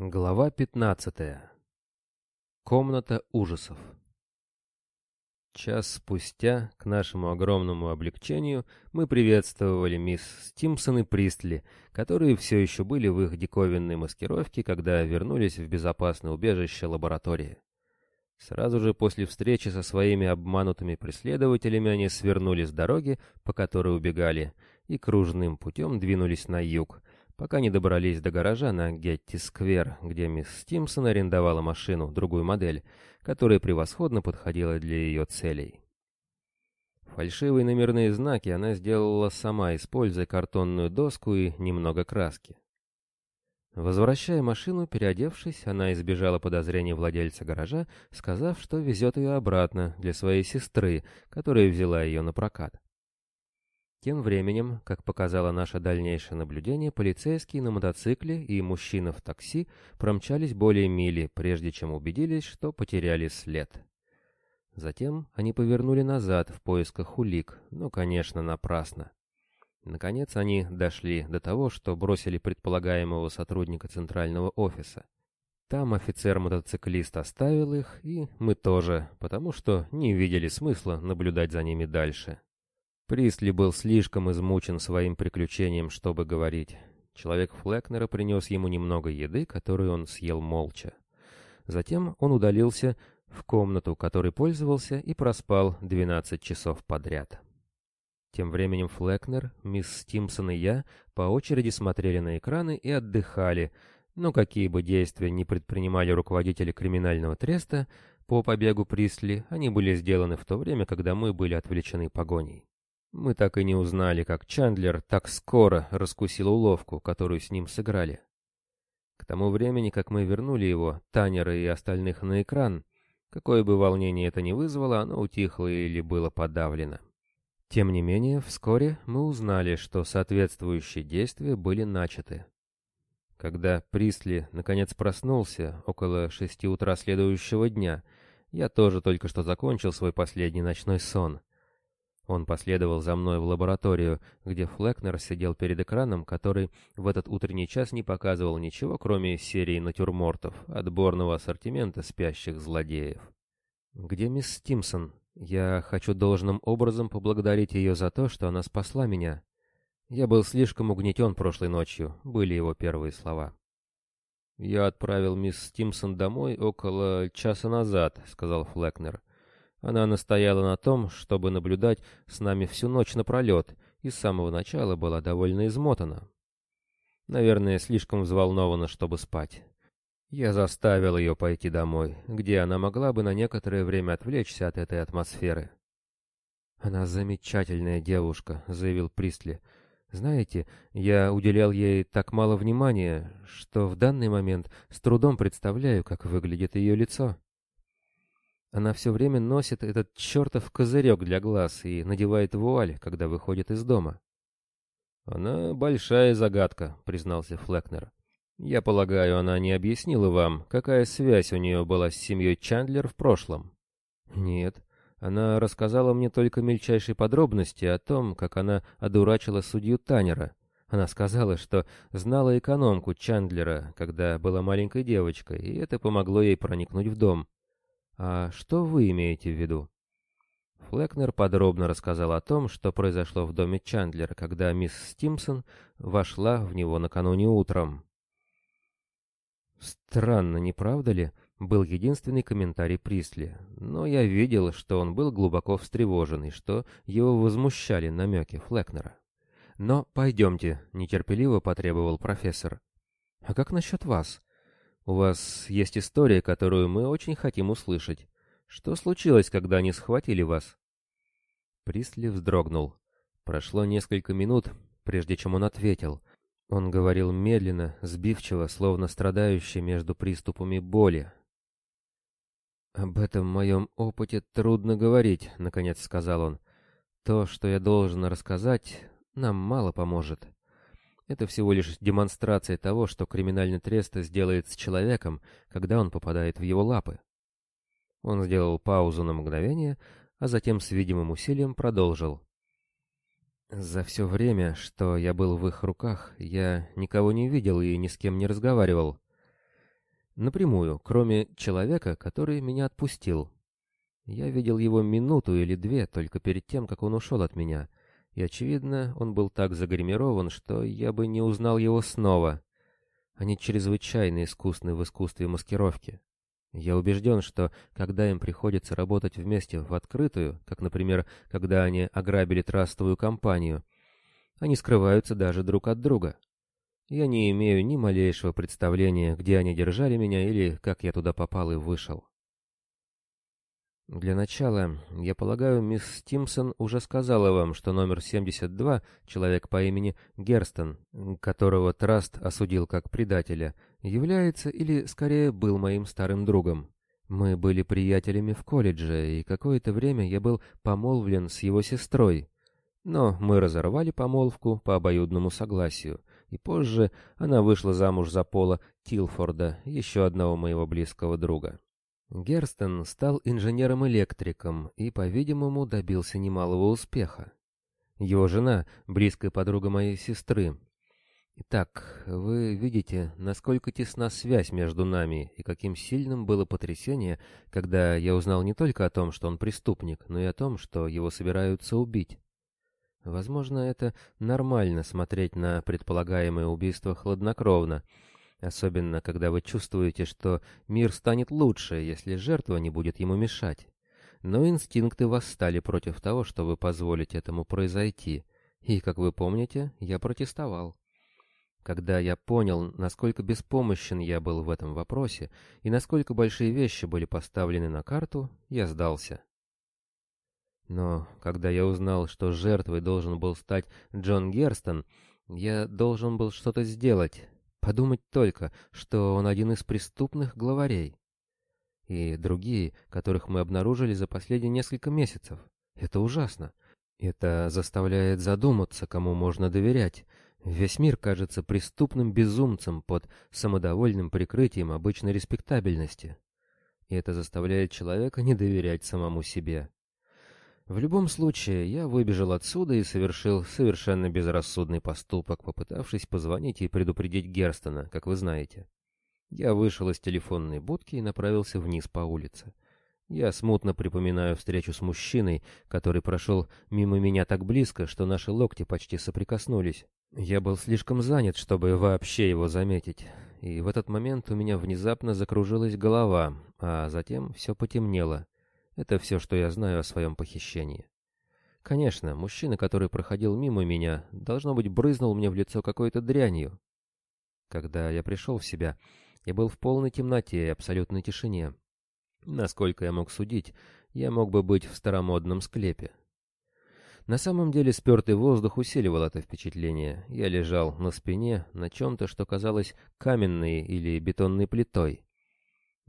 Глава 15. Комната ужасов. Час спустя, к нашему огромному облегчению, мы приветствовали мисс Стимсон и Пристли, которые все еще были в их диковинной маскировке, когда вернулись в безопасное убежище лаборатории. Сразу же после встречи со своими обманутыми преследователями они свернули с дороги, по которой убегали, и кружным путем двинулись на юг, пока не добрались до гаража на Гетти-сквер, где мисс Стимсон арендовала машину, другую модель, которая превосходно подходила для ее целей. Фальшивые номерные знаки она сделала сама, используя картонную доску и немного краски. Возвращая машину, переодевшись, она избежала подозрений владельца гаража, сказав, что везет ее обратно для своей сестры, которая взяла ее на прокат. Тем временем, как показало наше дальнейшее наблюдение, полицейские на мотоцикле и мужчина в такси промчались более мили, прежде чем убедились, что потеряли след. Затем они повернули назад в поисках улик, но, конечно, напрасно. Наконец они дошли до того, что бросили предполагаемого сотрудника центрального офиса. Там офицер-мотоциклист оставил их, и мы тоже, потому что не видели смысла наблюдать за ними дальше. Присли был слишком измучен своим приключением, чтобы говорить. Человек Флекнера принес ему немного еды, которую он съел молча. Затем он удалился в комнату, которой пользовался, и проспал 12 часов подряд. Тем временем Флекнер, мисс Стимсон и я по очереди смотрели на экраны и отдыхали, но какие бы действия ни предпринимали руководители криминального треста по побегу Присли, они были сделаны в то время, когда мы были отвлечены погоней. Мы так и не узнали, как Чандлер так скоро раскусил уловку, которую с ним сыграли. К тому времени, как мы вернули его, Танера и остальных на экран, какое бы волнение это ни вызвало, оно утихло или было подавлено. Тем не менее, вскоре мы узнали, что соответствующие действия были начаты. Когда Присли наконец проснулся около шести утра следующего дня, я тоже только что закончил свой последний ночной сон — он последовал за мной в лабораторию, где Флекнер сидел перед экраном, который в этот утренний час не показывал ничего, кроме серии натюрмортов, отборного ассортимента спящих злодеев. «Где мисс Стимсон? Я хочу должным образом поблагодарить ее за то, что она спасла меня. Я был слишком угнетен прошлой ночью», — были его первые слова. «Я отправил мисс Стимсон домой около часа назад», — сказал Флекнер. Она настояла на том, чтобы наблюдать с нами всю ночь напролет, и с самого начала была довольно измотана. Наверное, слишком взволнована, чтобы спать. Я заставил ее пойти домой, где она могла бы на некоторое время отвлечься от этой атмосферы. «Она замечательная девушка», — заявил Пристли. «Знаете, я уделял ей так мало внимания, что в данный момент с трудом представляю, как выглядит ее лицо». Она все время носит этот чертов козырек для глаз и надевает вуаль, когда выходит из дома. «Она большая загадка», — признался Флекнер. «Я полагаю, она не объяснила вам, какая связь у нее была с семьей Чандлер в прошлом?» «Нет. Она рассказала мне только мельчайшие подробности о том, как она одурачила судью Танера. Она сказала, что знала экономку Чандлера, когда была маленькой девочкой, и это помогло ей проникнуть в дом. «А что вы имеете в виду?» Флекнер подробно рассказал о том, что произошло в доме Чандлера, когда мисс Стимсон вошла в него накануне утром. «Странно, не правда ли?» — был единственный комментарий Присли, но я видел, что он был глубоко встревожен и что его возмущали намеки Флекнера. «Но пойдемте», — нетерпеливо потребовал профессор. «А как насчет вас? У вас есть история, которую мы очень хотим услышать. Что случилось, когда они схватили вас?» Присли вздрогнул. Прошло несколько минут, прежде чем он ответил. Он говорил медленно, сбивчиво, словно страдающий между приступами боли. «Об этом моем опыте трудно говорить», — наконец сказал он. «То, что я должен рассказать, нам мало поможет. Это всего лишь демонстрация того, что криминальный трест сделает с человеком, когда он попадает в его лапы. Он сделал паузу на мгновение, а затем с видимым усилием продолжил. «За все время, что я был в их руках, я никого не видел и ни с кем не разговаривал. Напрямую, кроме человека, который меня отпустил. Я видел его минуту или две только перед тем, как он ушел от меня, и, очевидно, он был так загримирован, что я бы не узнал его снова. Они чрезвычайно искусны в искусстве маскировки. Я убежден, что когда им приходится работать вместе в открытую, как, например, когда они ограбили трастовую компанию, они скрываются даже друг от друга. Я не имею ни малейшего представления, где они держали меня или как я туда попал и вышел. Для начала, я полагаю, мисс Стимсон уже сказала вам, что номер 72, человек по имени Герстон, которого Траст осудил как предателя, является или, скорее, был моим старым другом. Мы были приятелями в колледже, и какое-то время я был помолвлен с его сестрой. Но мы разорвали помолвку по обоюдному согласию, и позже она вышла замуж за Пола Тилфорда, еще одного моего близкого друга. Герстен стал инженером-электриком и, по-видимому, добился немалого успеха. Его жена — близкая подруга моей сестры. Итак, вы видите, насколько тесна связь между нами и каким сильным было потрясение, когда я узнал не только о том, что он преступник, но и о том, что его собираются убить. Возможно, это нормально смотреть на предполагаемое убийство хладнокровно — Особенно, когда вы чувствуете, что мир станет лучше, если жертва не будет ему мешать. Но инстинкты восстали против того, чтобы позволить этому произойти. И, как вы помните, я протестовал. Когда я понял, насколько беспомощен я был в этом вопросе и насколько большие вещи были поставлены на карту, я сдался. Но когда я узнал, что жертвой должен был стать Джон Герстон, я должен был что-то сделать, Подумать только, что он один из преступных главарей. И другие, которых мы обнаружили за последние несколько месяцев. Это ужасно. Это заставляет задуматься, кому можно доверять. Весь мир кажется преступным безумцем под самодовольным прикрытием обычной респектабельности. И это заставляет человека не доверять самому себе. В любом случае, я выбежал отсюда и совершил совершенно безрассудный поступок, попытавшись позвонить и предупредить Герстона, как вы знаете. Я вышел из телефонной будки и направился вниз по улице. Я смутно припоминаю встречу с мужчиной, который прошел мимо меня так близко, что наши локти почти соприкоснулись. Я был слишком занят, чтобы вообще его заметить. И в этот момент у меня внезапно закружилась голова, а затем все потемнело. Это все, что я знаю о своем похищении. Конечно, мужчина, который проходил мимо меня, должно быть, брызнул мне в лицо какой-то дрянью. Когда я пришел в себя, я был в полной темноте и абсолютной тишине. Насколько я мог судить, я мог бы быть в старомодном склепе. На самом деле спертый воздух усиливал это впечатление. Я лежал на спине, на чем-то, что казалось каменной или бетонной плитой.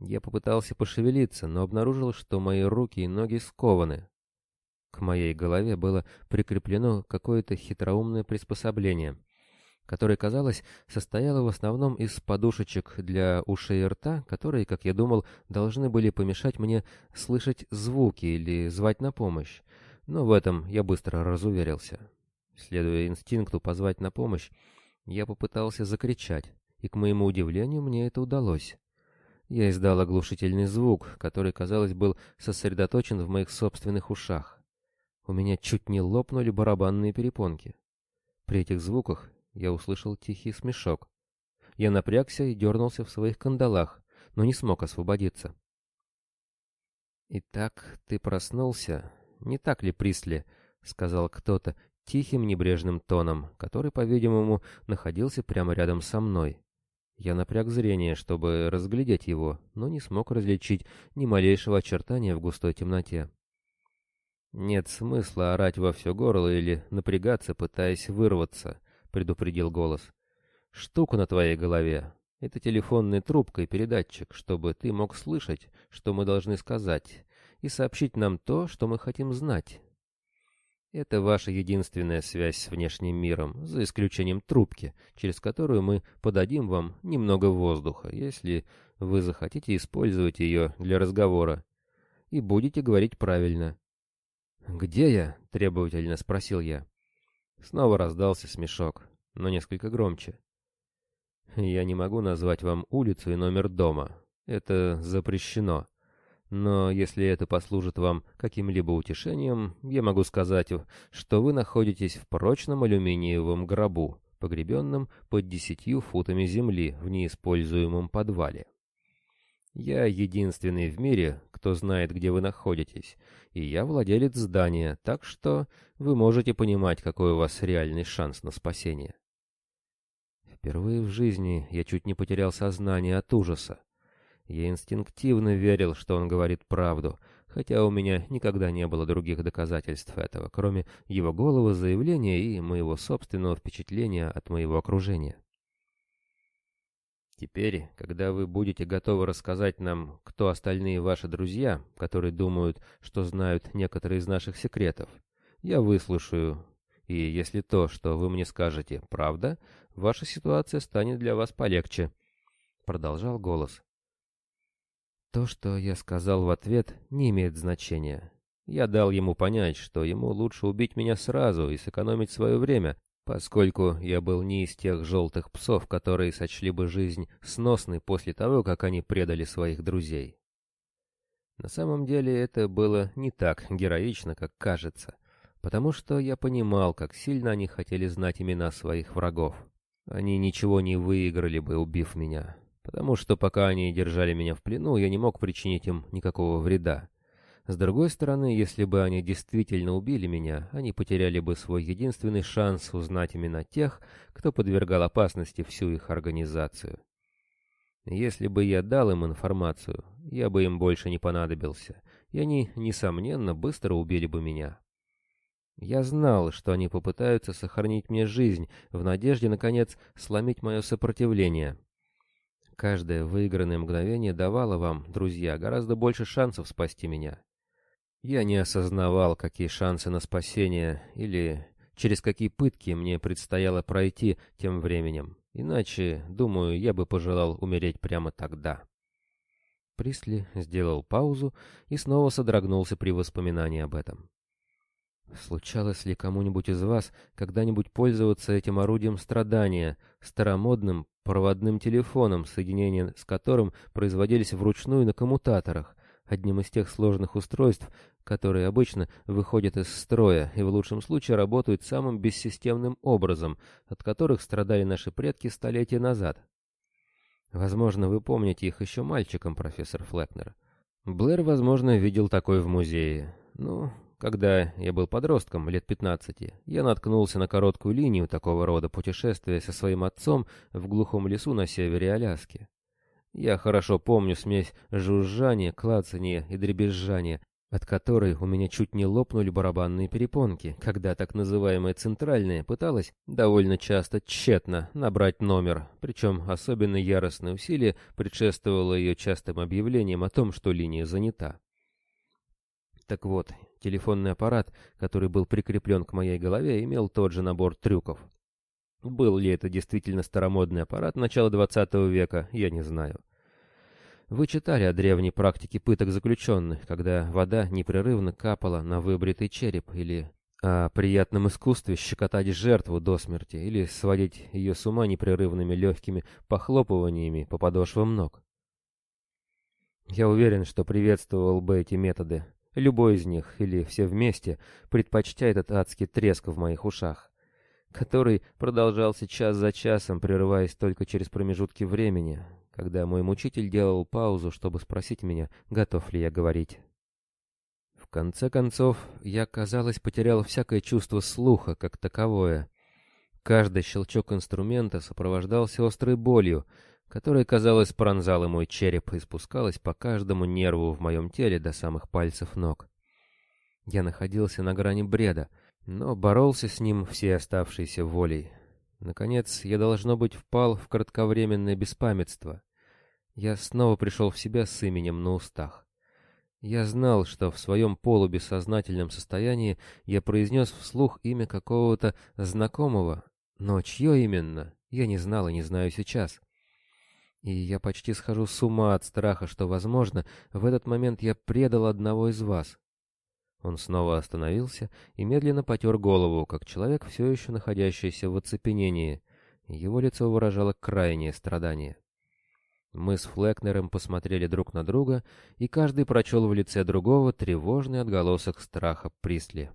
Я попытался пошевелиться, но обнаружил, что мои руки и ноги скованы. К моей голове было прикреплено какое-то хитроумное приспособление, которое, казалось, состояло в основном из подушечек для ушей и рта, которые, как я думал, должны были помешать мне слышать звуки или звать на помощь. Но в этом я быстро разуверился. Следуя инстинкту позвать на помощь, я попытался закричать, и, к моему удивлению, мне это удалось. Я издал оглушительный звук, который, казалось, был сосредоточен в моих собственных ушах. У меня чуть не лопнули барабанные перепонки. При этих звуках я услышал тихий смешок. Я напрягся и дернулся в своих кандалах, но не смог освободиться. «Итак, ты проснулся, не так ли, Присли?» — сказал кто-то тихим небрежным тоном, который, по-видимому, находился прямо рядом со мной. Я напряг зрение, чтобы разглядеть его, но не смог различить ни малейшего очертания в густой темноте. «Нет смысла орать во все горло или напрягаться, пытаясь вырваться», — предупредил голос. «Штука на твоей голове. Это телефонная трубка и передатчик, чтобы ты мог слышать, что мы должны сказать, и сообщить нам то, что мы хотим знать. Это ваша единственная связь с внешним миром, за исключением трубки, через которую мы подадим вам немного воздуха, если вы захотите использовать ее для разговора. И будете говорить правильно. «Где я?» — требовательно спросил я. Снова раздался смешок, но несколько громче. Я не могу назвать вам улицу и номер дома. Это запрещено. Но если это послужит вам каким-либо утешением, я могу сказать, что вы находитесь в прочном алюминиевом гробу, погребенном под десятью футами земли в неиспользуемом подвале. Я единственный в мире, кто знает, где вы находитесь, и я владелец здания, так что вы можете понимать, какой у вас реальный шанс на спасение. Впервые в жизни я чуть не потерял сознание от ужаса. Я инстинктивно верил, что он говорит правду, хотя у меня никогда не было других доказательств этого, кроме его голого заявления и моего собственного впечатления от моего окружения. Теперь, когда вы будете готовы рассказать нам, кто остальные ваши друзья, которые думают, что знают некоторые из наших секретов, я выслушаю, и если то, что вы мне скажете, правда, ваша ситуация станет для вас полегче. Продолжал голос. То, что я сказал в ответ, не имеет значения. Я дал ему понять, что ему лучше убить меня сразу и сэкономить свое время, поскольку я был не из тех желтых псов, которые сочли бы жизнь сносной после того, как они предали своих друзей. На самом деле это было не так героично, как кажется, потому что я понимал, как сильно они хотели знать имена своих врагов. Они ничего не выиграли бы, убив меня, потому что пока они держали меня в плену, я не мог причинить им никакого вреда. С другой стороны, если бы они действительно убили меня, они потеряли бы свой единственный шанс узнать имена тех, кто подвергал опасности всю их организацию. Если бы я дал им информацию, я бы им больше не понадобился, и они, несомненно, быстро убили бы меня. Я знал, что они попытаются сохранить мне жизнь, в надежде, наконец, сломить мое сопротивление. Каждое выигранное мгновение давало вам, друзья, гораздо больше шансов спасти меня. Я не осознавал, какие шансы на спасение или через какие пытки мне предстояло пройти тем временем. Иначе, думаю, я бы пожелал умереть прямо тогда. Присли сделал паузу и снова содрогнулся при воспоминании об этом. Случалось ли кому-нибудь из вас когда-нибудь пользоваться этим орудием страдания, старомодным проводным телефоном, соединения с которым производились вручную на коммутаторах, одним из тех сложных устройств, которые обычно выходят из строя и в лучшем случае работают самым бессистемным образом, от которых страдали наши предки столетия назад. Возможно, вы помните их еще мальчиком, профессор Флекнер. Блэр, возможно, видел такой в музее. Ну, когда я был подростком, лет 15, я наткнулся на короткую линию такого рода путешествия со своим отцом в глухом лесу на севере Аляски. Я хорошо помню смесь жужжания, клацания и дребезжания, от которой у меня чуть не лопнули барабанные перепонки, когда так называемая центральная пыталась довольно часто тщетно набрать номер, причем особенно яростное усилие предшествовало ее частым объявлением о том, что линия занята. Так вот, телефонный аппарат, который был прикреплен к моей голове, имел тот же набор трюков. Был ли это действительно старомодный аппарат начала 20 века, я не знаю. Вы читали о древней практике пыток заключенных, когда вода непрерывно капала на выбритый череп, или о приятном искусстве щекотать жертву до смерти, или сводить ее с ума непрерывными легкими похлопываниями по подошвам ног. Я уверен, что приветствовал бы эти методы. Любой из них, или все вместе, предпочтя этот адский треск в моих ушах, который продолжался час за часом, прерываясь только через промежутки времени, когда мой мучитель делал паузу, чтобы спросить меня, готов ли я говорить. В конце концов, я, казалось, потерял всякое чувство слуха, как таковое. Каждый щелчок инструмента сопровождался острой болью, которая, казалось, пронзала мой череп и спускалась по каждому нерву в моем теле до самых пальцев ног. Я находился на грани бреда, но боролся с ним всей оставшейся волей. Наконец, я, должно быть, впал в кратковременное беспамятство. Я снова пришел в себя с именем на устах. Я знал, что в своем полубессознательном состоянии я произнес вслух имя какого-то знакомого, но чье именно, я не знал и не знаю сейчас. И я почти схожу с ума от страха, что, возможно, в этот момент я предал одного из вас. Он снова остановился и медленно потер голову, как человек, все еще находящийся в оцепенении. Его лицо выражало крайнее страдание. Мы с Флекнером посмотрели друг на друга, и каждый прочел в лице другого тревожный отголосок страха Присли.